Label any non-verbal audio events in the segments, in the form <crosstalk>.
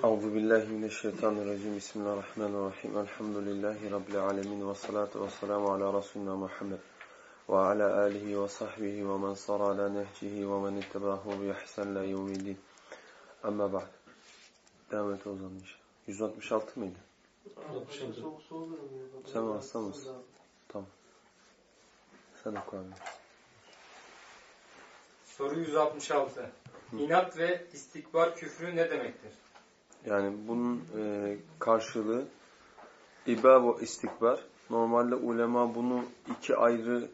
Euzu billahi mineşşeytanirracim. Bismillahirrahmanirrahim. Elhamdülillahi rabbil alamin ve salatu vesselamu ala resulina Muhammed ve ala alihi ve sahbihi ve men sara ala nehcihi ve men ittabahu bi ihsan la yevmiddin. Amma ba'd. Devam et o zaman inşallah. 166 mıydı? Sen hasta mısın? Tamam. Sen oku abi. Soru 166. İnat ve istikbar küfrü ne demektir? Yani bunun e, karşılığı iba ve istikbar. Normalde ulema bunu iki ayrı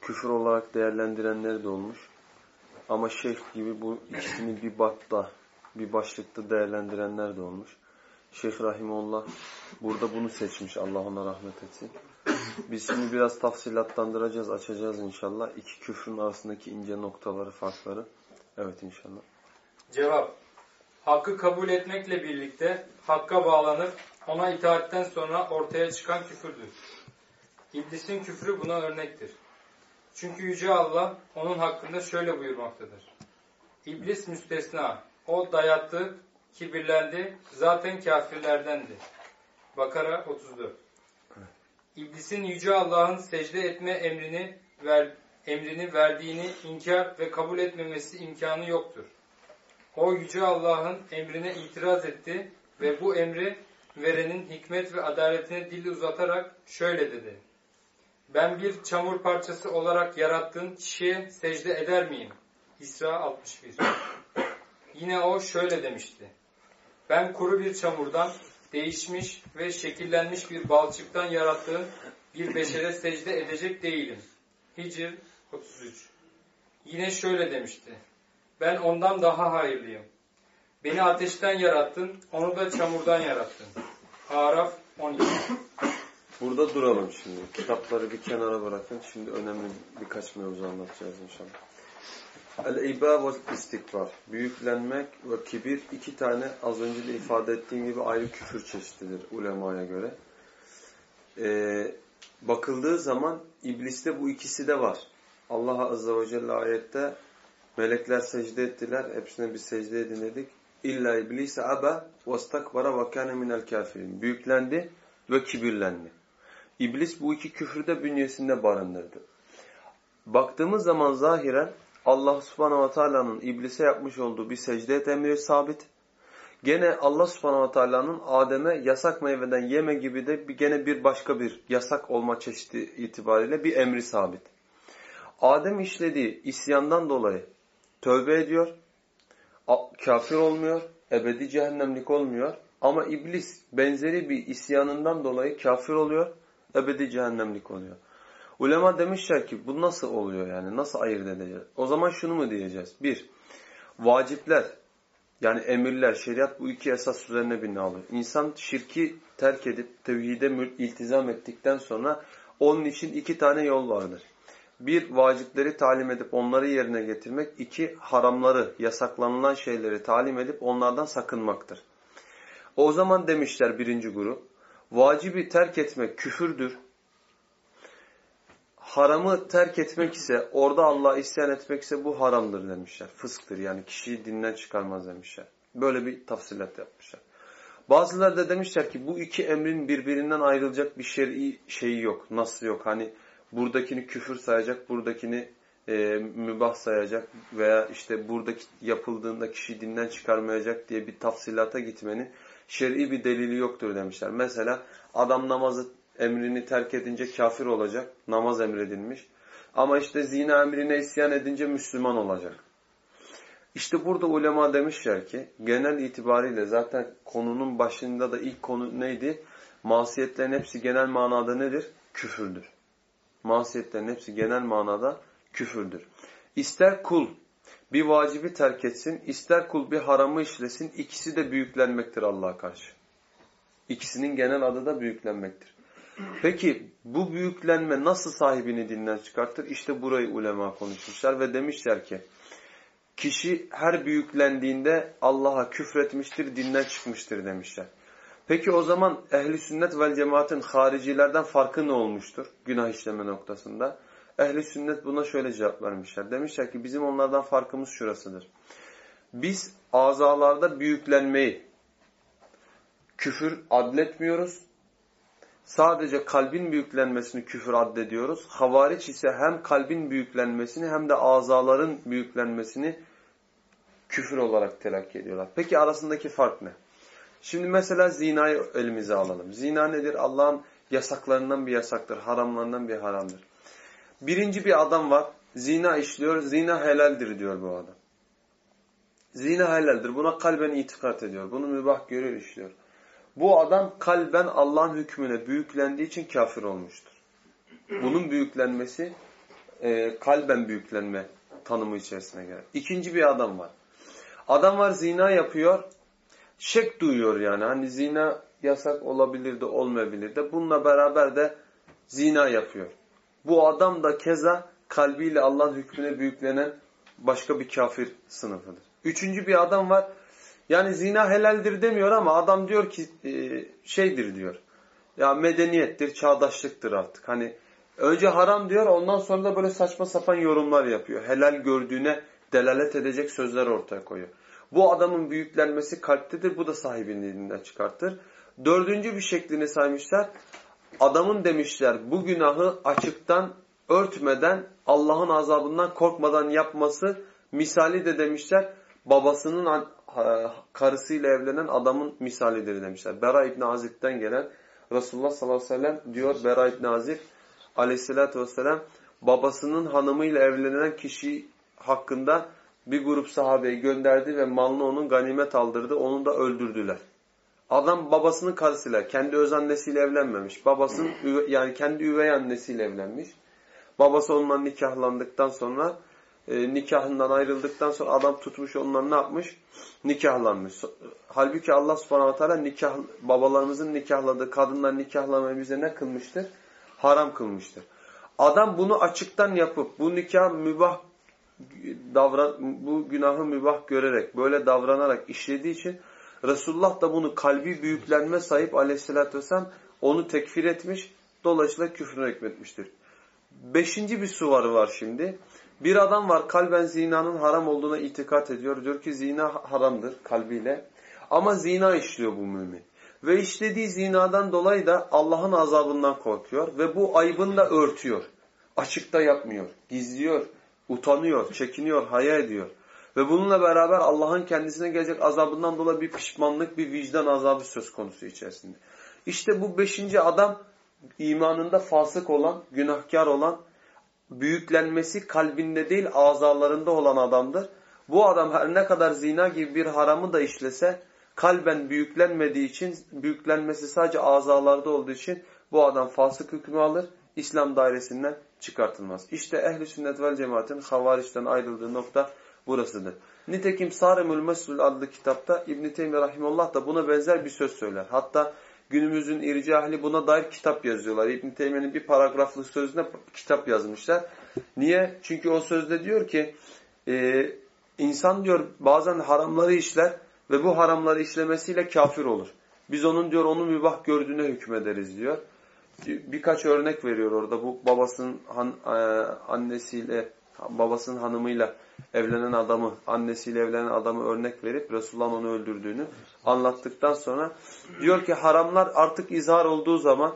küfür olarak değerlendirenler de olmuş. Ama şeyh gibi bu ikisini bir batta, bir başlıkta değerlendirenler de olmuş. Şeyh Rahimullah burada bunu seçmiş. Allah ona rahmet etsin. Biz şimdi biraz tafsilatlandıracağız, açacağız inşallah. İki küfrün arasındaki ince noktaları, farkları. Evet inşallah. Cevap. Hakkı kabul etmekle birlikte hakka bağlanıp ona itaatten sonra ortaya çıkan küfürdür. İblisin küfrü buna örnektir. Çünkü Yüce Allah onun hakkında şöyle buyurmaktadır. İblis müstesna. O dayattı, kibirlendi, zaten kafirlerdendi. Bakara 34 İblisin Yüce Allah'ın secde etme emrini ver, emrini verdiğini inkar ve kabul etmemesi imkanı yoktur. O Yüce Allah'ın emrine itiraz etti ve bu emri verenin hikmet ve adaletine dil uzatarak şöyle dedi. Ben bir çamur parçası olarak yarattığın kişiye secde eder miyim? İsra 61 <clears throat> Yine o şöyle demişti. Ben kuru bir çamurdan, değişmiş ve şekillenmiş bir balçıktan yarattığın bir beşere secde edecek değilim. Hicr 33 Yine şöyle demişti. Ben ondan daha hayırlıyım. Beni ateşten yarattın, onu da çamurdan yarattın. Araf 12 Burada duralım şimdi. Kitapları bir kenara bırakın. Şimdi önemli birkaç mevzu anlatacağız inşallah. El-İba ve istikbar. Büyüklenmek ve kibir iki tane az önce de ifade ettiğim gibi ayrı küfür çeşididir ulemaya göre. Ee, bakıldığı zaman ibliste bu ikisi de var. Allah Azze ve Celle ayette melekler secde ettiler. Hepsine bir secde edin dedik. İlla iblise aba ve istakbara ve kâne minel kafirin. Büyüklendi ve kibirlendi. İblis bu iki küfürde bünyesinde barındırdı. Baktığımız zaman zahiren Allah subhanahu ve teala'nın iblise yapmış olduğu bir secde et emri sabit. Gene Allah subhanahu ve teala'nın Adem'e yasak meyveden yeme gibi de bir, gene bir başka bir yasak olma çeşidi itibariyle bir emri sabit. Adem işlediği isyandan dolayı tövbe ediyor, kafir olmuyor, ebedi cehennemlik olmuyor. Ama iblis benzeri bir isyanından dolayı kafir oluyor, ebedi cehennemlik oluyor. Ulema demişler ki bu nasıl oluyor yani nasıl ayırt edeceğiz? O zaman şunu mu diyeceğiz? Bir, vacipler yani emirler, şeriat bu iki esas üzerine bina alıyor. İnsan şirki terk edip tevhide iltizam ettikten sonra onun için iki tane yol vardır. Bir, vacipleri talim edip onları yerine getirmek. iki haramları, yasaklanılan şeyleri talim edip onlardan sakınmaktır. O zaman demişler birinci grup, vacibi terk etmek küfürdür. Haramı terk etmek ise, orada Allah'a isyan etmek ise bu haramdır demişler. Fısktır yani kişiyi dinden çıkarmaz demişler. Böyle bir tafsilat yapmışlar. Bazıları da demişler ki bu iki emrin birbirinden ayrılacak bir şer'i şeyi yok. Nasıl yok? Hani buradakini küfür sayacak, buradakini e, mübah sayacak veya işte buradaki yapıldığında kişi dinden çıkarmayacak diye bir tafsilata gitmenin şer'i bir delili yoktur demişler. Mesela adam namazı emrini terk edince kafir olacak, namaz emredilmiş. Ama işte zina emrine isyan edince Müslüman olacak. İşte burada ulema demişler ki genel itibariyle zaten konunun başında da ilk konu neydi? Masiyetlerin hepsi genel manada nedir? Küfürdür. Masiyetlerin hepsi genel manada küfürdür. İster kul bir vacibi terk etsin, ister kul bir haramı işlesin, ikisi de büyüklenmektir Allah'a karşı. İkisinin genel adı da büyüklenmektir. Peki bu büyüklenme nasıl sahibini dinden çıkartır? İşte burayı ulema konuşmuşlar ve demişler ki kişi her büyüklendiğinde Allah'a küfretmiştir, dinden çıkmıştır demişler. Peki o zaman ehli sünnet vel cemaatin haricilerden farkı ne olmuştur günah işleme noktasında? Ehli sünnet buna şöyle cevap vermişler. Demişler ki bizim onlardan farkımız şurasıdır. Biz azalarda büyüklenmeyi küfür adletmiyoruz. Sadece kalbin büyüklenmesini küfür addediyoruz. Havariç ise hem kalbin büyüklenmesini hem de azaların büyüklenmesini küfür olarak telakki ediyorlar. Peki arasındaki fark ne? Şimdi mesela zinayı elimize alalım. Zina nedir? Allah'ın yasaklarından bir yasaktır, haramlarından bir haramdır. Birinci bir adam var, zina işliyor, zina helaldir diyor bu adam. Zina helaldir, buna kalben itikat ediyor, bunu mübah görüyor, işliyor. Bu adam kalben Allah'ın hükmüne büyüklendiği için kafir olmuştur. Bunun büyüklenmesi e, kalben büyüklenme tanımı içerisine girer. İkinci bir adam var. Adam var zina yapıyor, şek duyuyor yani. Hani zina yasak olabilir de olmayabilir de. Bununla beraber de zina yapıyor. Bu adam da keza kalbiyle Allah'ın hükmüne büyüklenen başka bir kafir sınıfıdır. Üçüncü bir adam var. Yani zina helaldir demiyor ama adam diyor ki e, şeydir diyor. Ya medeniyettir, çağdaşlıktır artık. Hani önce haram diyor ondan sonra da böyle saçma sapan yorumlar yapıyor. Helal gördüğüne delalet edecek sözler ortaya koyuyor. Bu adamın büyüklenmesi kalptedir. Bu da sahibinin çıkartır. Dördüncü bir şeklini saymışlar. Adamın demişler bu günahı açıktan örtmeden Allah'ın azabından korkmadan yapması misali de demişler babasının karısıyla evlenen adamın misalidir demişler. Bera İbni Azib'den gelen Resulullah sallallahu aleyhi ve sellem diyor Bera İbni Azib aleyhissalatü vesselam babasının hanımıyla evlenen kişi hakkında bir grup sahabeyi gönderdi ve malını onun ganimet aldırdı. Onu da öldürdüler. Adam babasının karısıyla, kendi öz annesiyle evlenmemiş. Babasının yani kendi üvey annesiyle evlenmiş. Babası onunla nikahlandıktan sonra e, nikahından ayrıldıktan sonra adam tutmuş onunla ne yapmış? Nikahlanmış. Halbuki Allah subhanahu teala nikah, babalarımızın nikahladığı kadınlar nikahlamayı bize ne kılmıştır? Haram kılmıştır. Adam bunu açıktan yapıp bu nikah mübah davran bu günahı mübah görerek böyle davranarak işlediği için Resulullah da bunu kalbi büyüklenme sahip aleyhissalatü vesselam onu tekfir etmiş. Dolayısıyla küfrüne hükmetmiştir. Beşinci bir suvarı var şimdi. Bir adam var kalben zinanın haram olduğuna itikat ediyor. Diyor ki zina haramdır kalbiyle. Ama zina işliyor bu mümin. Ve işlediği zinadan dolayı da Allah'ın azabından korkuyor. Ve bu aybını da örtüyor. Açıkta yapmıyor. Gizliyor. Utanıyor, çekiniyor, haya ediyor. Ve bununla beraber Allah'ın kendisine gelecek azabından dolayı bir pişmanlık, bir vicdan azabı söz konusu içerisinde. İşte bu beşinci adam imanında fasık olan, günahkar olan, büyüklenmesi kalbinde değil azalarında olan adamdır. Bu adam her ne kadar zina gibi bir haramı da işlese, kalben büyüklenmediği için, büyüklenmesi sadece azalarda olduğu için bu adam fasık hükmü alır, İslam dairesinden çıkartılmaz. İşte ehli sünnet vel cemaatin havariçten ayrıldığı nokta burasıdır. Nitekim Sarımül Mesul adlı kitapta İbn-i Teymi Rahimullah da buna benzer bir söz söyler. Hatta günümüzün ircahli buna dair kitap yazıyorlar. İbn-i Teymi'nin bir paragraflı sözüne kitap yazmışlar. Niye? Çünkü o sözde diyor ki e, insan diyor bazen haramları işler ve bu haramları işlemesiyle kafir olur. Biz onun diyor onu mübah gördüğüne hükmederiz diyor birkaç örnek veriyor orada. Bu babasının han, e, annesiyle, babasının hanımıyla evlenen adamı, annesiyle evlenen adamı örnek verip Resulullah'ın onu öldürdüğünü anlattıktan sonra diyor ki haramlar artık izhar olduğu zaman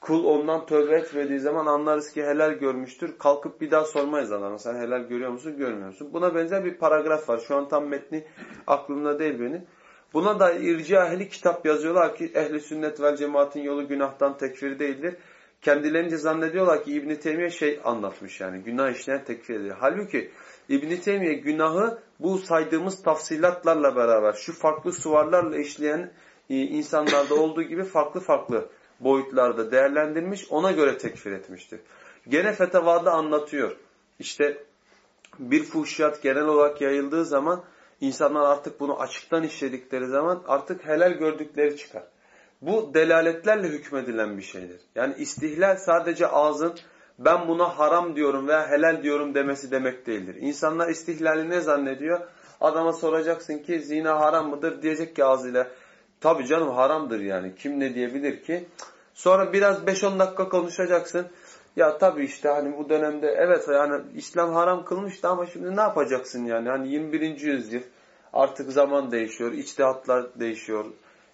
kul ondan tövbe etmediği zaman anlarız ki helal görmüştür. Kalkıp bir daha sormayız adama. Sen helal görüyor musun, görmüyor musun? Buna benzer bir paragraf var. Şu an tam metni aklımda değil benim. Buna da irci ehli kitap yazıyorlar ki ehli sünnet vel cemaatin yolu günahtan tekfir değildir. Kendilerince zannediyorlar ki İbn Teymiye şey anlatmış yani günah işleyen tekfir ediyor. Halbuki İbn Teymiye günahı bu saydığımız tafsilatlarla beraber şu farklı suvarlarla işleyen e, insanlarda <laughs> olduğu gibi farklı farklı boyutlarda değerlendirmiş ona göre tekfir etmiştir. Gene fetavada anlatıyor. İşte bir fuhşiyat genel olarak yayıldığı zaman İnsanlar artık bunu açıktan işledikleri zaman artık helal gördükleri çıkar. Bu delaletlerle hükmedilen bir şeydir. Yani istihlal sadece ağzın ben buna haram diyorum veya helal diyorum demesi demek değildir. İnsanlar istihlali ne zannediyor? Adama soracaksın ki zina haram mıdır? Diyecek ki ağzıyla tabi canım haramdır yani. Kim ne diyebilir ki? Sonra biraz 5-10 dakika konuşacaksın. Ya tabi işte hani bu dönemde evet yani İslam haram kılmıştı ama şimdi ne yapacaksın yani? Hani 21. yüzyıl artık zaman değişiyor, içtihatlar değişiyor.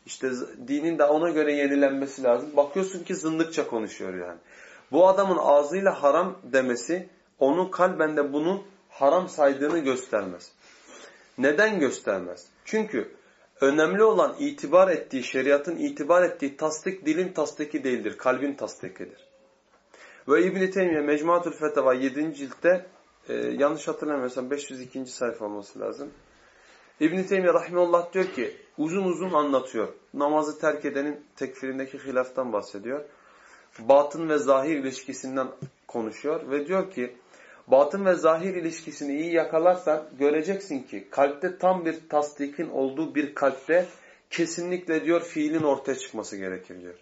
İşte dinin de ona göre yenilenmesi lazım. Bakıyorsun ki zındıkça konuşuyor yani. Bu adamın ağzıyla haram demesi onun kalbende bunun haram saydığını göstermez. Neden göstermez? Çünkü önemli olan itibar ettiği, şeriatın itibar ettiği tasdik dilin tasdiki değildir, kalbin tasdikidir. Ve İbn-i Teymiye Mecmuatul Fetava 7. ciltte e, yanlış hatırlamıyorsam 502. sayfa olması lazım. İbn-i Teymiye Rahimullah diyor ki uzun uzun anlatıyor. Namazı terk edenin tekfirindeki hilaftan bahsediyor. Batın ve zahir ilişkisinden konuşuyor ve diyor ki batın ve zahir ilişkisini iyi yakalarsan göreceksin ki kalpte tam bir tasdikin olduğu bir kalpte kesinlikle diyor fiilin ortaya çıkması gerekir diyor.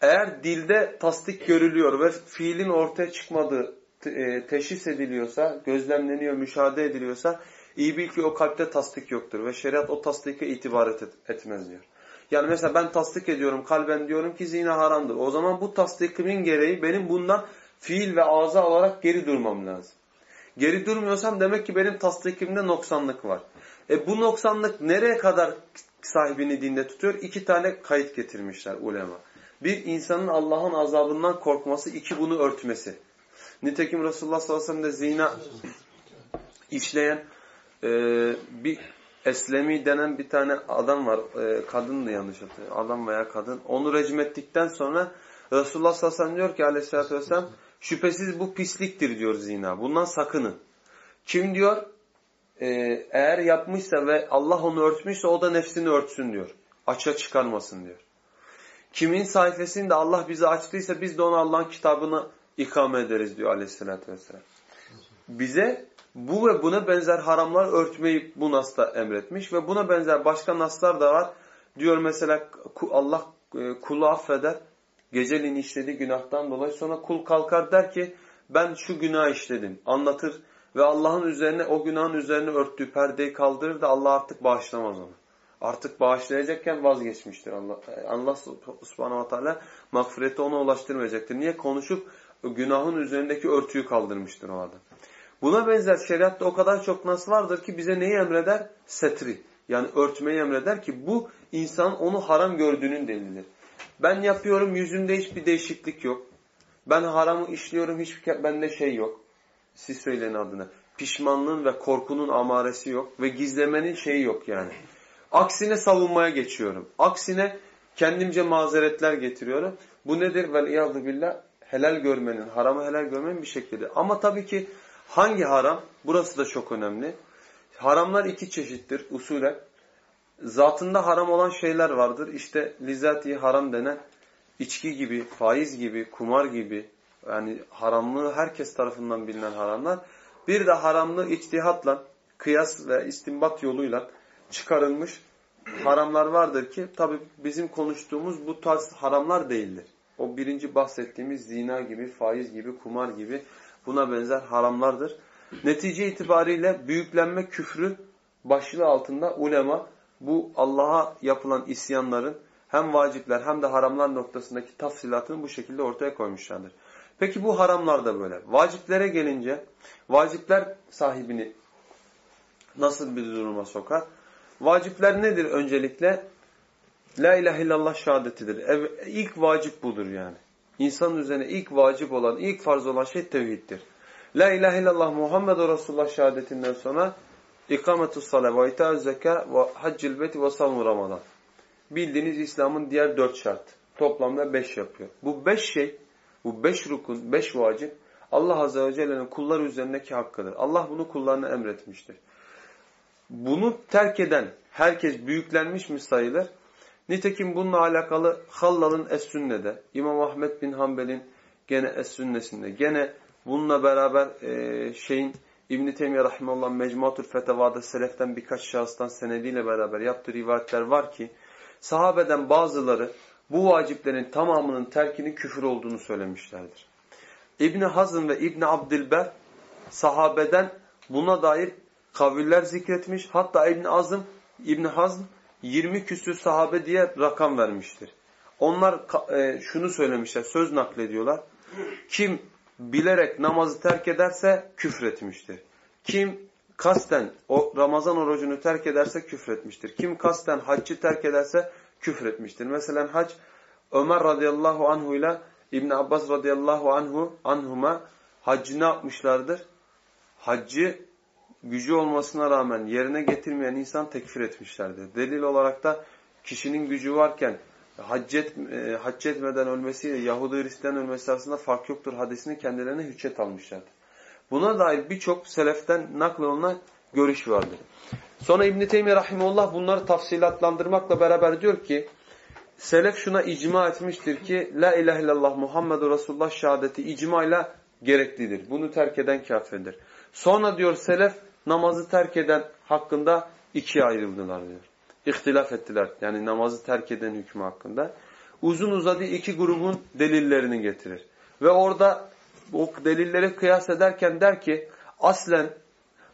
Eğer dilde tasdik görülüyor ve fiilin ortaya çıkmadığı e, teşhis ediliyorsa, gözlemleniyor, müşahede ediliyorsa iyi bil ki o kalpte tasdik yoktur ve şeriat o tasdike itibar et, etmez diyor. Yani mesela ben tasdik ediyorum kalben diyorum ki zina haramdır. O zaman bu tasdikimin gereği benim bundan fiil ve ağza alarak geri durmam lazım. Geri durmuyorsam demek ki benim tasdikimde noksanlık var. E bu noksanlık nereye kadar sahibini dinde tutuyor? İki tane kayıt getirmişler ulema. Bir insanın Allah'ın azabından korkması, iki bunu örtmesi. Nitekim Resulullah sallallahu aleyhi ve sellem de zina işleyen e, bir Eslemi denen bir tane adam var. E, kadındı yanlış hatırlıyorum. Adam veya kadın. Onu recim ettikten sonra Resulullah sallallahu aleyhi ve sellem diyor ki aleyhissalatü vesselam şüphesiz bu pisliktir diyor zina. Bundan sakının. Kim diyor? E, eğer yapmışsa ve Allah onu örtmüşse o da nefsini örtsün diyor. Açığa çıkarmasın diyor. Kimin sayfasını da Allah bize açtıysa biz de ona Allah'ın kitabını ikame ederiz diyor aleyhissalatü vesselam. Bize bu ve buna benzer haramlar örtmeyi bu nasla emretmiş ve buna benzer başka naslar da var. Diyor mesela Allah e, kulu affeder. Geceliğin işlediği günahtan dolayı sonra kul kalkar der ki ben şu günah işledim anlatır ve Allah'ın üzerine o günahın üzerine örttüğü perdeyi kaldırır da Allah artık bağışlamaz onu. Artık bağışlayacakken vazgeçmiştir Allah. Allah subhanahu wa ta'ala mağfireti ona ulaştırmayacaktır. Niye? Konuşup günahın üzerindeki örtüyü kaldırmıştır o adam. Buna benzer şeriatta o kadar çok nas vardır ki bize neyi emreder? Setri. Yani örtmeyi emreder ki bu insan onu haram gördüğünün delilidir. Ben yapıyorum yüzümde hiçbir değişiklik yok. Ben haramı işliyorum hiçbir bende şey yok. Siz söyleyin adına. Pişmanlığın ve korkunun amaresi yok ve gizlemenin şeyi yok yani. Aksine savunmaya geçiyorum. Aksine kendimce mazeretler getiriyorum. Bu nedir? Vel billah helal görmenin, haramı helal görmenin bir şeklidir. Ama tabii ki Hangi haram? Burası da çok önemli. Haramlar iki çeşittir usulen. Zatında haram olan şeyler vardır. İşte lizzati haram denen içki gibi, faiz gibi, kumar gibi yani haramlığı herkes tarafından bilinen haramlar. Bir de haramlığı içtihatla, kıyas ve istimbat yoluyla çıkarılmış haramlar vardır ki tabi bizim konuştuğumuz bu tarz haramlar değildir. O birinci bahsettiğimiz zina gibi, faiz gibi, kumar gibi buna benzer haramlardır. Netice itibariyle büyüklenme küfrü başlığı altında ulema bu Allah'a yapılan isyanların hem vacipler hem de haramlar noktasındaki tafsilatını bu şekilde ortaya koymuşlardır. Peki bu haramlar da böyle. Vaciplere gelince vacipler sahibini nasıl bir duruma sokar? Vacipler nedir öncelikle? La ilahe illallah şehadetidir. İlk vacip budur yani. İnsanın üzerine ilk vacip olan, ilk farz olan şey tevhiddir. La ilahe illallah Muhammedur Resulullah şehadetinden sonra ikametus sale ve ita'uz zeka ve haccil beti ve savun ramadan. Bildiğiniz İslam'ın diğer dört şart. Toplamda beş yapıyor. Bu beş şey, bu beş rukun, beş vacip Allah Azze ve Celle'nin kullar üzerindeki hakkıdır. Allah bunu kullarına emretmiştir. Bunu terk eden herkes büyüklenmiş mi sayılır? Nitekim bununla alakalı Hallal'ın Es-Sünne'de, İmam Ahmet bin Hanbel'in gene Es-Sünne'sinde, gene bununla beraber e, şeyin İbn-i Teymiye Rahimullah Mecmuatul Feteva'da seleften birkaç şahıstan senediyle beraber yaptığı rivayetler var ki sahabeden bazıları bu vaciplerin tamamının terkinin küfür olduğunu söylemişlerdir. İbni Hazm ve İbni Abdilber sahabeden buna dair kaviller zikretmiş. Hatta İbni Azm, İbni Hazm 20 küsür sahabe diye rakam vermiştir. Onlar e, şunu söylemişler, söz naklediyorlar. Kim bilerek namazı terk ederse küfretmiştir. Kim kasten o Ramazan orucunu terk ederse küfretmiştir. Kim kasten haccı terk ederse küfretmiştir. Mesela hac Ömer radıyallahu anhu ile İbn Abbas radıyallahu anhu anhuma haccı ne yapmışlardır? Haccı gücü olmasına rağmen yerine getirmeyen insan tekfir etmişlerdir. Delil olarak da kişinin gücü varken hac, et, e, hac etmeden ölmesiyle Yahudi Hristiyan ölmesi arasında fark yoktur hadisini kendilerine hüccet almışlardır. Buna dair birçok seleften naklolunan görüş vardır. Sonra İbn-i Teymiye Rahimullah bunları tafsilatlandırmakla beraber diyor ki Selef şuna icma etmiştir ki La ilahe illallah Muhammedur Resulullah şehadeti icmayla gereklidir. Bunu terk eden kafirdir. Sonra diyor Selef namazı terk eden hakkında ikiye ayrıldılar diyor. İhtilaf ettiler. Yani namazı terk eden hükmü hakkında. Uzun uzadı iki grubun delillerini getirir. Ve orada bu delilleri kıyas ederken der ki aslen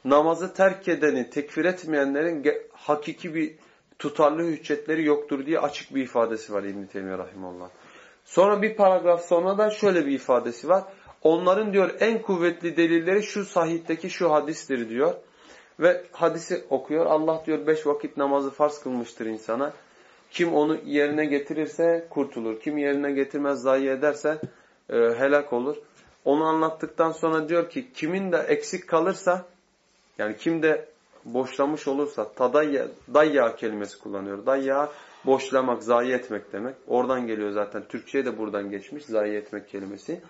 namazı terk edeni tekfir etmeyenlerin hakiki bir tutarlı hüccetleri yoktur diye açık bir ifadesi var İbn-i Teymiye Rahimullah. Sonra bir paragraf sonra da şöyle bir ifadesi var. Onların diyor en kuvvetli delilleri şu sahitteki şu hadistir diyor. Ve hadisi okuyor. Allah diyor beş vakit namazı farz kılmıştır insana. Kim onu yerine getirirse kurtulur. Kim yerine getirmez zayi ederse e, helak olur. Onu anlattıktan sonra diyor ki kimin de eksik kalırsa yani kim de boşlamış olursa tadayya dayya kelimesi kullanıyor. Dayya boşlamak, zayi etmek demek. Oradan geliyor zaten. Türkçe'ye de buradan geçmiş zayi etmek kelimesi.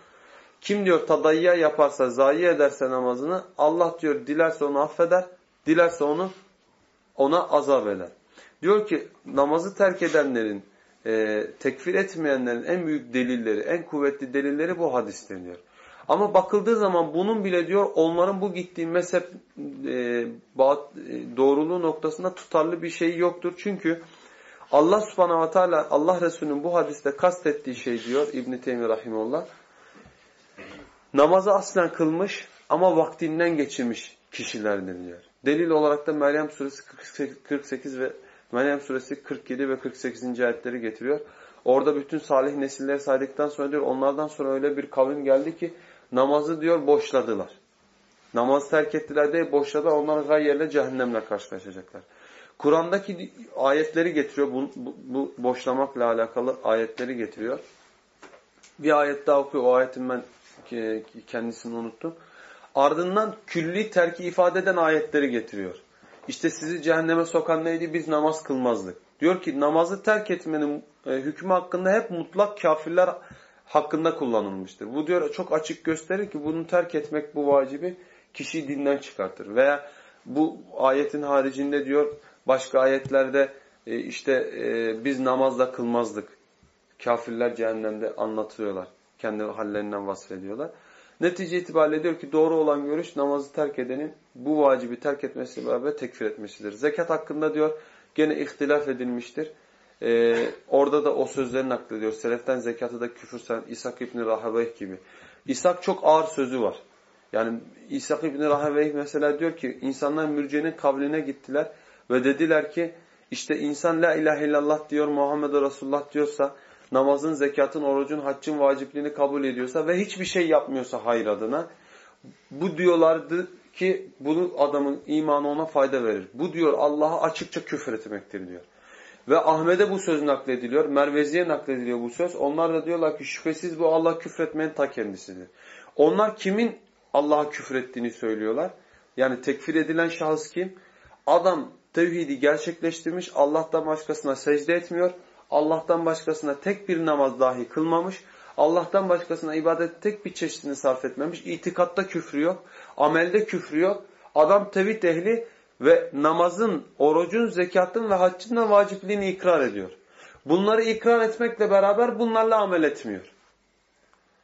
Kim diyor tadayya yaparsa, zayi ederse namazını Allah diyor dilerse onu affeder, dilerse onu ona azap eder. Diyor ki namazı terk edenlerin, e, tekfir etmeyenlerin en büyük delilleri, en kuvvetli delilleri bu hadistir diyor. Ama bakıldığı zaman bunun bile diyor onların bu gittiği mezhep e, e, doğruluğu noktasında tutarlı bir şey yoktur. Çünkü Allah subhanahu wa ta'ala Allah Resulü'nün bu hadiste kastettiği şey diyor İbn-i Teymi Rahimullah. Namazı aslen kılmış ama vaktinden geçirmiş kişilerdir diyor. Delil olarak da Meryem suresi 48 ve Meryem suresi 47 ve 48. ayetleri getiriyor. Orada bütün salih nesilleri saydıktan sonra diyor onlardan sonra öyle bir kavim geldi ki namazı diyor boşladılar. Namaz terk ettiler değil boşladılar. Onlar gayyerle cehennemle karşılaşacaklar. Kur'an'daki ayetleri getiriyor. Bu, bu, bu boşlamakla alakalı ayetleri getiriyor. Bir ayet daha okuyor. O ayetin ben kendisini unuttum. Ardından külli terki ifade eden ayetleri getiriyor. İşte sizi cehenneme sokan neydi? Biz namaz kılmazdık. Diyor ki namazı terk etmenin e, hükmü hakkında hep mutlak kafirler hakkında kullanılmıştır. Bu diyor çok açık gösterir ki bunu terk etmek bu vacibi kişiyi dinden çıkartır. Veya bu ayetin haricinde diyor başka ayetlerde e, işte e, biz namazla kılmazdık. Kafirler cehennemde anlatıyorlar. Kendi hallerinden vasfediyorlar. Netice itibariyle diyor ki doğru olan görüş namazı terk edenin bu vacibi terk etmesi beraber tekfir etmesidir. Zekat hakkında diyor gene ihtilaf edilmiştir. Ee, orada da o sözleri naklediyor. Seleften zekatı da küfür sen İshak İbni Rahaveyh gibi. İshak çok ağır sözü var. Yani İshak İbni Rahaveyh mesela diyor ki insanlar mürciyenin kavline gittiler ve dediler ki işte insan la ilahe illallah diyor Muhammed Resulullah diyorsa namazın, zekatın, orucun, haccın vacipliğini kabul ediyorsa ve hiçbir şey yapmıyorsa hayır adına bu diyorlardı ki bunu adamın imanı ona fayda verir. Bu diyor Allah'a açıkça küfür etmektir diyor. Ve Ahmet'e bu söz naklediliyor. Mervezi'ye naklediliyor bu söz. Onlar da diyorlar ki şüphesiz bu Allah küfretmenin ta kendisidir. Onlar kimin Allah'a küfrettiğini söylüyorlar. Yani tekfir edilen şahıs kim? Adam tevhidi gerçekleştirmiş, Allah'tan başkasına secde etmiyor, Allah'tan başkasına tek bir namaz dahi kılmamış, Allah'tan başkasına ibadet tek bir çeşidini sarf etmemiş, itikatta küfrü yok, amelde küfrü yok. Adam tevhid ehli ve namazın, orucun, zekatın ve haccın da vacipliğini ikrar ediyor. Bunları ikrar etmekle beraber bunlarla amel etmiyor.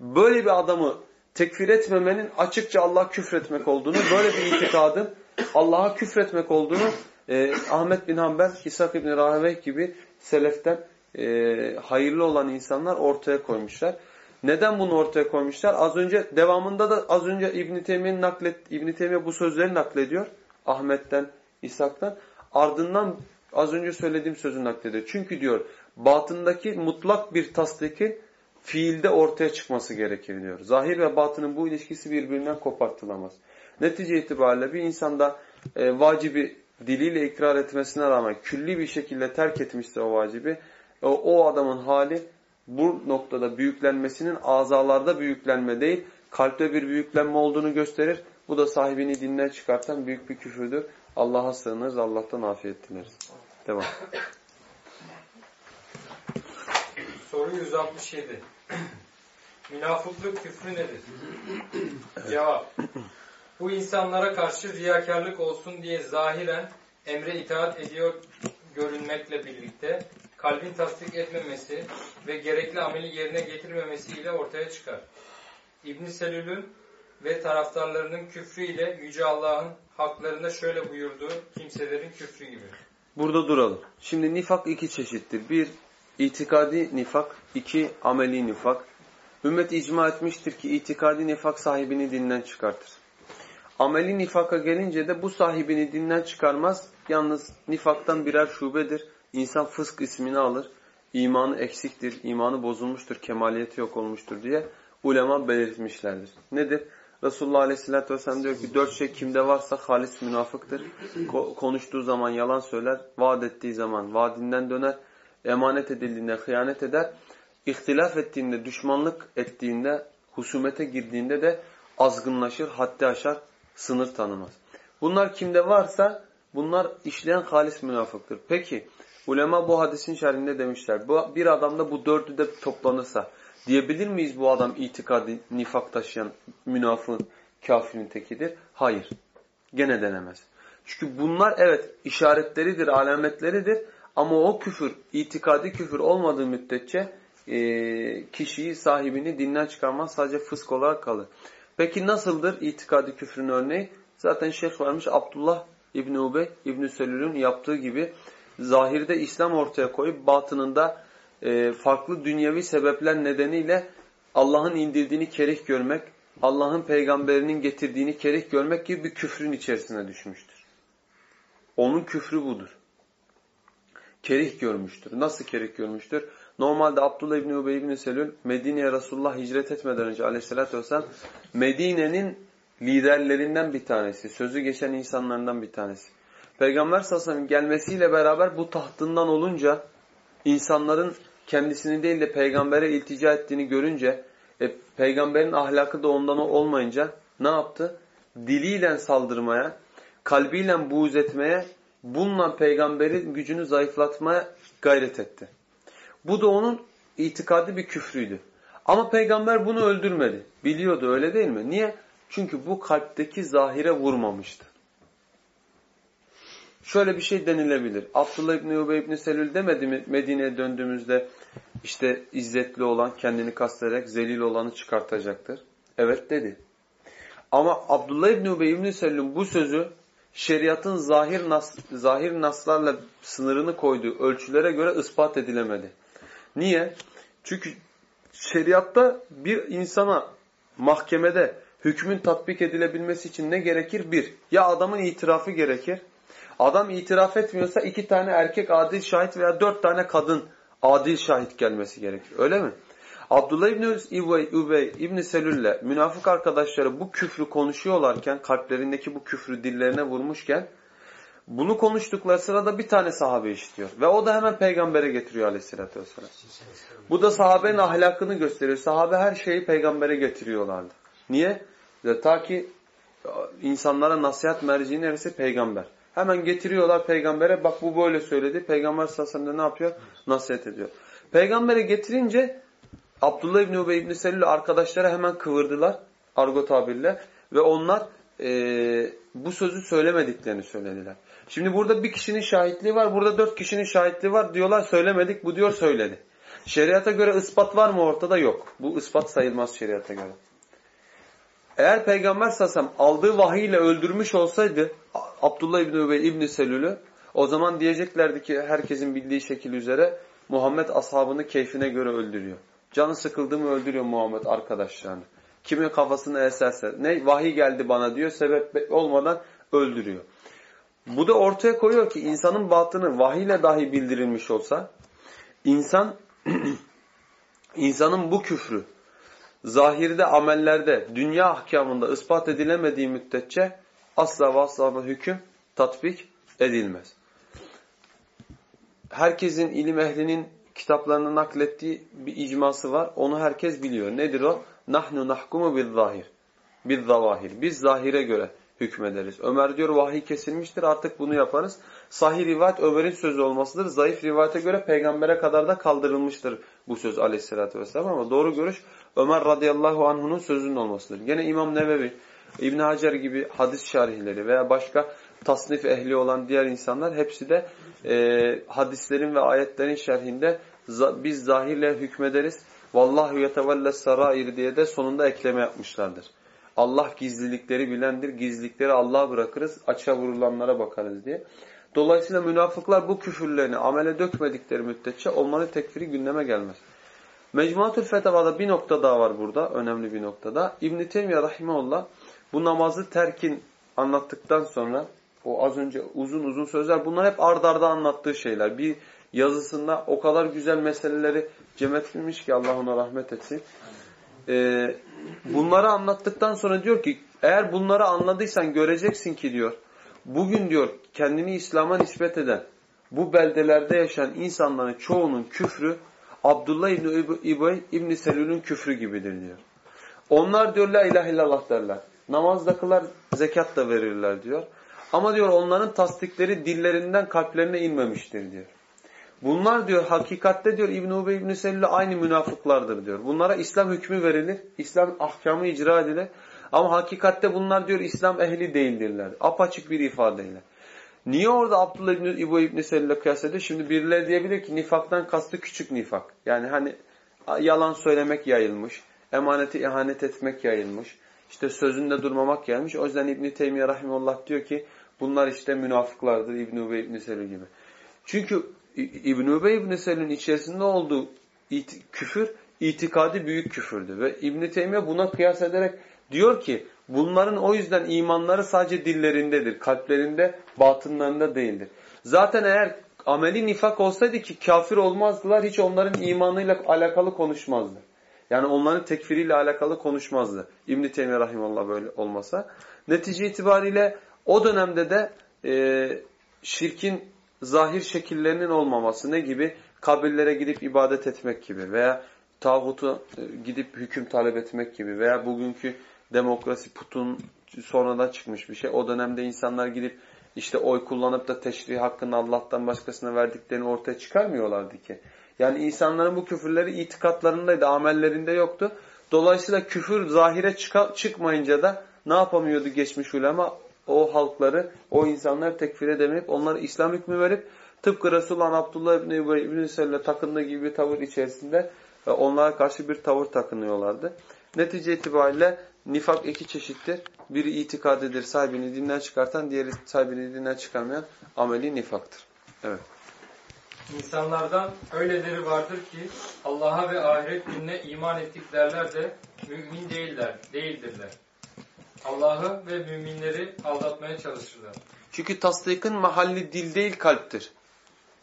Böyle bir adamı tekfir etmemenin açıkça Allah küfretmek olduğunu, böyle bir itikadın Allah'a küfretmek olduğunu e, Ahmet bin Hanbel, İshak İbni Raheveh gibi seleften e, hayırlı olan insanlar ortaya koymuşlar. Neden bunu ortaya koymuşlar? Az önce devamında da az önce İbn Teymiye'nin naklet İbn Teymiye bu sözleri naklediyor Ahmet'ten, İshak'tan. Ardından az önce söylediğim sözü naklediyor. Çünkü diyor batındaki mutlak bir tasdikin fiilde ortaya çıkması gerekir diyor. Zahir ve batının bu ilişkisi birbirinden kopartılamaz. Netice itibariyle bir insanda e, vacibi diliyle ikrar etmesine rağmen külli bir şekilde terk etmişse o vacibi o, o adamın hali bu noktada büyüklenmesinin azalarda büyüklenme değil kalpte bir büyüklenme olduğunu gösterir. Bu da sahibini dinden çıkartan büyük bir küfürdür. Allah'a sığınırız, Allah'tan afiyet dileriz. Devam. Soru 167. <clears throat> Münafıklık küfrü nedir? Cevap. Bu insanlara karşı riyakarlık olsun diye zahiren emre itaat ediyor görünmekle birlikte kalbin tasdik etmemesi ve gerekli ameli yerine getirmemesiyle ortaya çıkar. İbn Selül'ün ve taraftarlarının küfrü ile Yüce Allah'ın haklarında şöyle buyurduğu kimselerin küfrü gibi. Burada duralım. Şimdi nifak iki çeşittir. Bir, itikadi nifak. iki ameli nifak. Ümmet icma etmiştir ki itikadi nifak sahibini dinden çıkartır. Ameli nifaka gelince de bu sahibini dinden çıkarmaz. Yalnız nifaktan birer şubedir. İnsan fısk ismini alır. İmanı eksiktir, imanı bozulmuştur, kemaliyeti yok olmuştur diye ulema belirtmişlerdir. Nedir? Resulullah Aleyhisselatü Vesselam diyor ki dört şey kimde varsa halis münafıktır. Ko konuştuğu zaman yalan söyler, vaat ettiği zaman vaadinden döner, emanet edildiğinde hıyanet eder, ihtilaf ettiğinde, düşmanlık ettiğinde, husumete girdiğinde de azgınlaşır, haddi aşar, sınır tanımaz. Bunlar kimde varsa bunlar işleyen halis münafıktır. Peki ulema bu hadisin şerhinde demişler. Bu, bir adamda bu dördü de toplanırsa diyebilir miyiz bu adam itikadi nifak taşıyan münafığın kafirin tekidir? Hayır. Gene denemez. Çünkü bunlar evet işaretleridir, alametleridir ama o küfür, itikadi küfür olmadığı müddetçe e, kişiyi, sahibini dinden çıkarmaz sadece fısk olarak kalır. Peki nasıldır itikadi küfrün örneği? Zaten şeyh varmış Abdullah İbni Ubey, İbni Selül'ün yaptığı gibi zahirde İslam ortaya koyup batınında e, farklı dünyevi sebepler nedeniyle Allah'ın indirdiğini kerih görmek, Allah'ın peygamberinin getirdiğini kerih görmek gibi bir küfrün içerisine düşmüştür. Onun küfrü budur. Kerih görmüştür. Nasıl kerih görmüştür? Normalde Abdullah İbni Ubey İbni Selül Medine'ye Resulullah hicret etmeden önce aleyhissalatü vesselam Medine'nin liderlerinden bir tanesi. Sözü geçen insanlardan bir tanesi. Peygamber sallallahu gelmesiyle beraber bu tahtından olunca insanların kendisini değil de peygambere iltica ettiğini görünce e, peygamberin ahlakı da ondan olmayınca ne yaptı? Diliyle saldırmaya, kalbiyle buğz etmeye, bununla peygamberin gücünü zayıflatmaya gayret etti. Bu da onun itikadi bir küfrüydü. Ama peygamber bunu öldürmedi. Biliyordu öyle değil mi? Niye? Çünkü bu kalpteki zahire vurmamıştı. Şöyle bir şey denilebilir. Abdullah İbni Ubey İbni Selül demedi mi Medine'ye döndüğümüzde işte izzetli olan kendini kastederek zelil olanı çıkartacaktır. Evet dedi. Ama Abdullah İbni Ubey İbni Selül'ün bu sözü şeriatın zahir, nas, zahir naslarla sınırını koyduğu ölçülere göre ispat edilemedi. Niye? Çünkü şeriatta bir insana mahkemede hükmün tatbik edilebilmesi için ne gerekir? Bir, ya adamın itirafı gerekir. Adam itiraf etmiyorsa iki tane erkek adil şahit veya dört tane kadın adil şahit gelmesi gerekir. Öyle mi? Abdullah İbni Übey, İbni Selül'le münafık arkadaşları bu küfrü konuşuyorlarken, kalplerindeki bu küfrü dillerine vurmuşken, bunu konuştukları sırada bir tane sahabe işitiyor. Ve o da hemen peygambere getiriyor aleyhissalatü vesselam. Bu da sahabenin ahlakını gösteriyor. Sahabe her şeyi peygambere getiriyorlardı. Niye? Ta ki insanlara nasihat merci neresi? Peygamber. Hemen getiriyorlar peygambere. Bak bu böyle söyledi. Peygamber sallallahu ne yapıyor? Nasihat ediyor. Peygambere getirince Abdullah İbni Ubey İbni Selül arkadaşları hemen kıvırdılar. Argo tabirle. Ve onlar e, bu sözü söylemediklerini söylediler. Şimdi burada bir kişinin şahitliği var. Burada dört kişinin şahitliği var. Diyorlar söylemedik. Bu diyor söyledi. Şeriata göre ispat var mı ortada? Yok. Bu ispat sayılmaz şeriata göre. Eğer Peygamber sasam aldığı vahiy ile öldürmüş olsaydı Abdullah İbni Übey İbni Selül'ü o zaman diyeceklerdi ki herkesin bildiği şekil üzere Muhammed ashabını keyfine göre öldürüyor. Canı sıkıldı mı öldürüyor Muhammed arkadaşlarını. Kimin kafasını eserse. Ne vahiy geldi bana diyor sebep olmadan öldürüyor. Bu da ortaya koyuyor ki insanın batını vahiyle dahi bildirilmiş olsa insan <clears throat> insanın bu küfrü zahirde amellerde dünya ahkamında ispat edilemediği müddetçe asla ve asla hüküm tatbik edilmez. Herkesin ilim ehlinin kitaplarını naklettiği bir icması var. Onu herkes biliyor. Nedir o? Nahnu nahkumu bil zahir. Bil zavahir. Biz zahire göre hükmederiz. Ömer diyor vahiy kesilmiştir artık bunu yaparız. Sahih rivayet Ömer'in sözü olmasıdır. Zayıf rivayete göre peygambere kadar da kaldırılmıştır bu söz aleyhissalatü vesselam ama doğru görüş Ömer radıyallahu anh'unun sözünün olmasıdır. Gene İmam Nevevi, İbn Hacer gibi hadis şarihleri veya başka tasnif ehli olan diğer insanlar hepsi de e, hadislerin ve ayetlerin şerhinde biz zahirle hükmederiz. Vallahu yetevelle sarair diye de sonunda ekleme yapmışlardır. Allah gizlilikleri bilendir. Gizlilikleri Allah'a bırakırız. Açığa vurulanlara bakarız diye. Dolayısıyla münafıklar bu küfürlerini amele dökmedikleri müddetçe onların tekfiri gündeme gelmez. Mecmuatül Fetava'da bir nokta daha var burada. Önemli bir noktada. İbn-i Teymiye Rahimahullah bu namazı terkin anlattıktan sonra o az önce uzun uzun sözler bunlar hep ard arda anlattığı şeyler. Bir yazısında o kadar güzel meseleleri cem etmiş ki Allah ona rahmet etsin. Ee, bunları anlattıktan sonra diyor ki eğer bunları anladıysan göreceksin ki diyor bugün diyor kendini İslam'a nispet eden bu beldelerde yaşayan insanların çoğunun küfrü Abdullah İbni İbni, Selül'ün küfrü gibidir diyor. Onlar diyor la ilahe illallah derler. Namaz da zekat da verirler diyor. Ama diyor onların tasdikleri dillerinden kalplerine inmemiştir diyor. Bunlar diyor hakikatte diyor İbn Ubey İbn Selül aynı münafıklardır diyor. Bunlara İslam hükmü verilir, İslam ahkamı icra edilir. Ama hakikatte bunlar diyor İslam ehli değildirler. Apaçık bir ifadeyle. Niye orada Abdullah İbni İbo İbni Selül'le kıyas ediyor? Şimdi birileri diyebilir ki nifaktan kastı küçük nifak. Yani hani yalan söylemek yayılmış, emaneti ihanet etmek yayılmış, işte sözünde durmamak yayılmış. O yüzden İbni Teymiye Rahimullah diyor ki bunlar işte münafıklardır İbni Ubey İbni Selül gibi. Çünkü İbni Ubey İbni Selül'ün içerisinde olduğu it küfür itikadi büyük küfürdü. Ve İbni Teymiye buna kıyas ederek diyor ki bunların o yüzden imanları sadece dillerindedir. Kalplerinde, batınlarında değildir. Zaten eğer ameli nifak olsaydı ki kafir olmazdılar hiç onların imanıyla alakalı konuşmazdı. Yani onların tekfiriyle alakalı konuşmazdı. İbn-i Rahimallah böyle olmasa. Netice itibariyle o dönemde de e, şirkin zahir şekillerinin olmaması ne gibi? Kabirlere gidip ibadet etmek gibi veya tağutu e, gidip hüküm talep etmek gibi veya bugünkü demokrasi putun sonradan çıkmış bir şey. O dönemde insanlar gidip işte oy kullanıp da teşrih hakkını Allah'tan başkasına verdiklerini ortaya çıkarmıyorlardı ki. Yani insanların bu küfürleri itikatlarındaydı, amellerinde yoktu. Dolayısıyla küfür zahire çıkmayınca da ne yapamıyordu geçmiş ulema? O halkları, o insanları tekfir edemeyip onlara İslam hükmü verip tıpkı Resulullah Abdullah İbni Übey İbni Sellem'e takındığı gibi bir tavır içerisinde e, onlara karşı bir tavır takınıyorlardı. Netice itibariyle nifak iki çeşittir. Biri itikadedir, sahibini dinden çıkartan, diğeri sahibini dinden çıkarmayan ameli nifaktır. Evet. İnsanlardan öyleleri vardır ki Allah'a ve ahiret gününe iman ettik derler de mümin değiller, değildirler. Allah'ı ve müminleri aldatmaya çalışırlar. Çünkü tasdikın mahalli dil değil kalptir.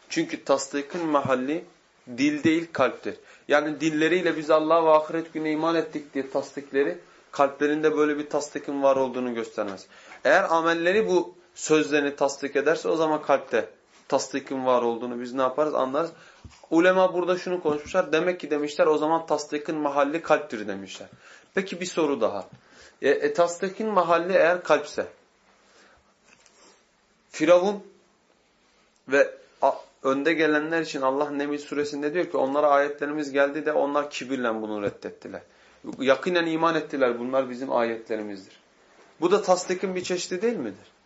Çünkü tasdikın mahalli dil değil kalptir. Yani dilleriyle biz Allah'a ve ahiret gününe iman ettik diye tasdikleri kalplerinde böyle bir tasdikin var olduğunu göstermez. Eğer amelleri bu sözlerini tasdik ederse o zaman kalpte tasdikin var olduğunu biz ne yaparız anlarız. Ulema burada şunu konuşmuşlar. Demek ki demişler o zaman tasdikin mahalli kalptir demişler. Peki bir soru daha. E, e tasdikin mahalli eğer kalpse Firavun ve a, önde gelenler için Allah Nemil suresinde diyor ki onlara ayetlerimiz geldi de onlar kibirle bunu reddettiler. Yakinen iman ettiler bunlar bizim ayetlerimizdir. Bu da tasdikin bir çeşidi değil midir?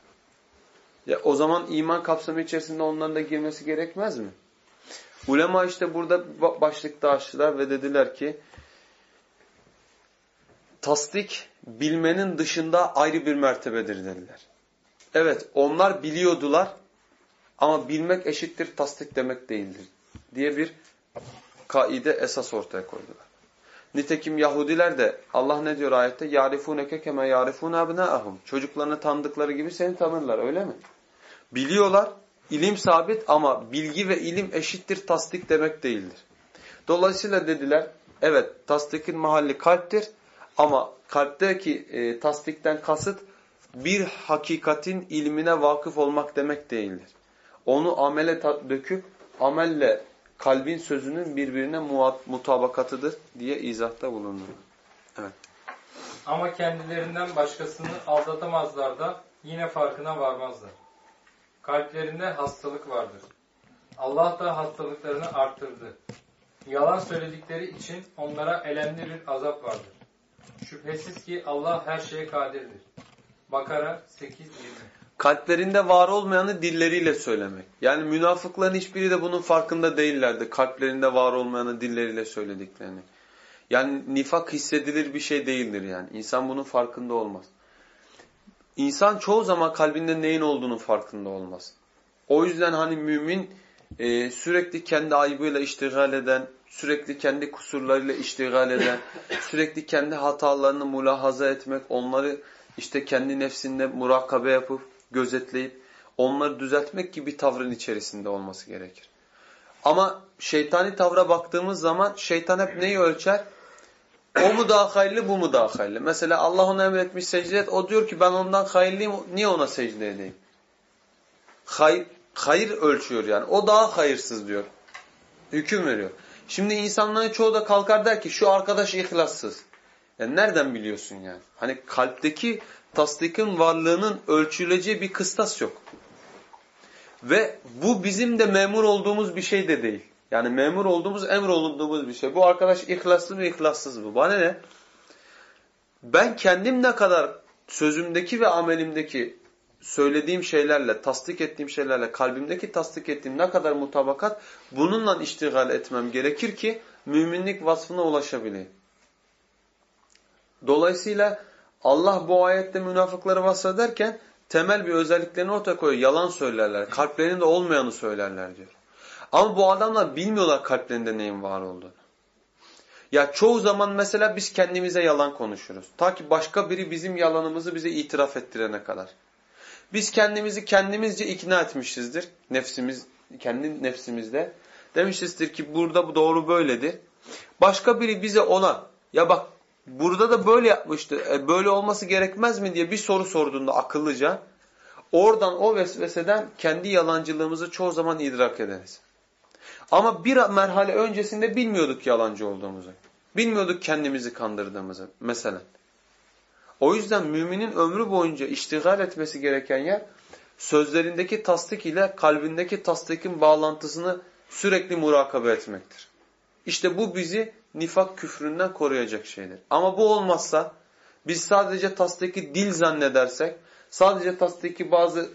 Ya o zaman iman kapsamı içerisinde onların da girmesi gerekmez mi? Ulema işte burada başlıkta açtılar ve dediler ki tasdik bilmenin dışında ayrı bir mertebedir dediler. Evet onlar biliyordular ama bilmek eşittir tasdik demek değildir diye bir kaide esas ortaya koydular. Nitekim Yahudiler de Allah ne diyor ayette? يَعْرِفُونَكَ كَمَا يَعْرِفُونَ أَبْنَاءَهُمْ Çocuklarını tanıdıkları gibi seni tanırlar öyle mi? Biliyorlar, ilim sabit ama bilgi ve ilim eşittir tasdik demek değildir. Dolayısıyla dediler, evet tasdikin mahalli kalptir ama kalpteki e, tasdikten kasıt bir hakikatin ilmine vakıf olmak demek değildir. Onu amele döküp amelle kalbin sözünün birbirine mutabakatıdır diye izahta bulundu. Evet. Ama kendilerinden başkasını aldatamazlar da yine farkına varmazlar. Kalplerinde hastalık vardır. Allah da hastalıklarını arttırdı. Yalan söyledikleri için onlara elemli bir azap vardır. Şüphesiz ki Allah her şeye kadirdir. Bakara 8-20 Kalplerinde var olmayanı dilleriyle söylemek. Yani münafıkların hiçbiri de bunun farkında değillerdi. Kalplerinde var olmayanı dilleriyle söylediklerini. Yani nifak hissedilir bir şey değildir yani. İnsan bunun farkında olmaz. İnsan çoğu zaman kalbinde neyin olduğunu farkında olmaz. O yüzden hani mümin e, sürekli kendi ayıbıyla iştigal eden, sürekli kendi kusurlarıyla iştigal eden, <coughs> sürekli kendi hatalarını mülahaza etmek, onları işte kendi nefsinde murakabe yapıp, gözetleyip, onları düzeltmek gibi tavrın içerisinde olması gerekir. Ama şeytani tavra baktığımız zaman şeytan hep neyi ölçer? O mu daha hayırlı, bu mu daha hayırlı? Mesela Allah ona emretmiş secde et. O diyor ki ben ondan hayırlıyım, niye ona secde edeyim? Hayır, hayır ölçüyor yani. O daha hayırsız diyor. Hüküm veriyor. Şimdi insanların çoğu da kalkar der ki şu arkadaş ihlassız. Yani nereden biliyorsun yani? Hani kalpteki tasdikin varlığının ölçüleceği bir kıstas yok. Ve bu bizim de memur olduğumuz bir şey de değil. Yani memur olduğumuz, emir olunduğumuz bir şey. Bu arkadaş ihlaslı mı, ihlassız mı? Bana ne? Ben kendim ne kadar sözümdeki ve amelimdeki söylediğim şeylerle, tasdik ettiğim şeylerle, kalbimdeki tasdik ettiğim ne kadar mutabakat bununla iştigal etmem gerekir ki müminlik vasfına ulaşabileyim. Dolayısıyla Allah bu ayette münafıkları vasfederken temel bir özelliklerini ortaya koyuyor. Yalan söylerler, kalplerinde olmayanı söylerler diyor. Ama bu adamlar bilmiyorlar kalplerinde neyin var olduğunu. Ya çoğu zaman mesela biz kendimize yalan konuşuruz. Ta ki başka biri bizim yalanımızı bize itiraf ettirene kadar. Biz kendimizi kendimizce ikna etmişizdir. Nefsimiz, kendi nefsimizde. Demişizdir ki burada bu doğru böyledir. Başka biri bize ona ya bak burada da böyle yapmıştı. E, böyle olması gerekmez mi diye bir soru sorduğunda akıllıca oradan o vesveseden kendi yalancılığımızı çoğu zaman idrak ederiz. Ama bir merhale öncesinde bilmiyorduk yalancı olduğumuzu. Bilmiyorduk kendimizi kandırdığımızı mesela. O yüzden müminin ömrü boyunca iştigal etmesi gereken yer sözlerindeki tasdik ile kalbindeki tasdikin bağlantısını sürekli murakabe etmektir. İşte bu bizi nifak küfründen koruyacak şeydir. Ama bu olmazsa biz sadece tasdiki dil zannedersek, sadece tasdiki bazı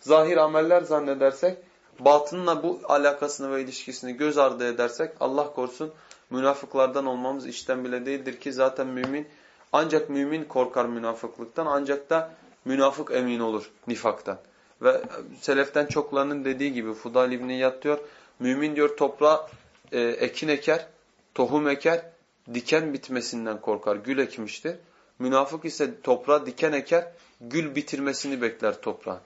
zahir ameller zannedersek, batınla bu alakasını ve ilişkisini göz ardı edersek Allah korusun münafıklardan olmamız işten bile değildir ki zaten mümin ancak mümin korkar münafıklıktan ancak da münafık emin olur nifaktan. Ve seleften çoklarının dediği gibi Fudal İbni Yat diyor mümin diyor toprağa e, ekin eker, tohum eker, diken bitmesinden korkar. Gül ekmiştir. Münafık ise toprağa diken eker, gül bitirmesini bekler toprağın.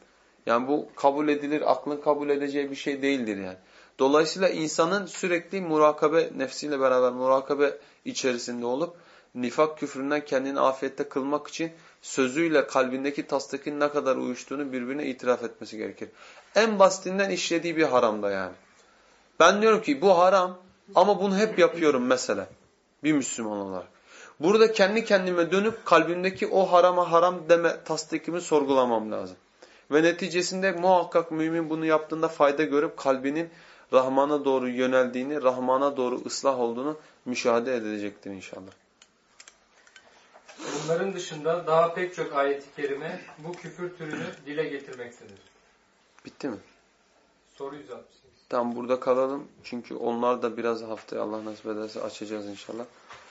Yani bu kabul edilir, aklın kabul edeceği bir şey değildir yani. Dolayısıyla insanın sürekli murakabe, nefsiyle beraber murakabe içerisinde olup nifak küfründen kendini afiyette kılmak için sözüyle kalbindeki tasdikin ne kadar uyuştuğunu birbirine itiraf etmesi gerekir. En basitinden işlediği bir haramda yani. Ben diyorum ki bu haram ama bunu hep yapıyorum mesela bir Müslüman olarak. Burada kendi kendime dönüp kalbimdeki o harama haram deme tasdikimi sorgulamam lazım. Ve neticesinde muhakkak mümin bunu yaptığında fayda görüp kalbinin Rahman'a doğru yöneldiğini, Rahman'a doğru ıslah olduğunu müşahede edecektir inşallah. Bunların dışında daha pek çok ayet-i kerime bu küfür türünü dile getirmektedir. Bitti mi? Soru 168. Tamam burada kalalım. Çünkü onlar da biraz haftaya Allah nasip ederse açacağız inşallah.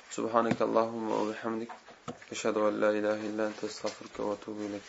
Subhaneke Allahumma ve bihamdik. Eşhedü en la ilahe illa ente estağfurke ve etûbü ileyk.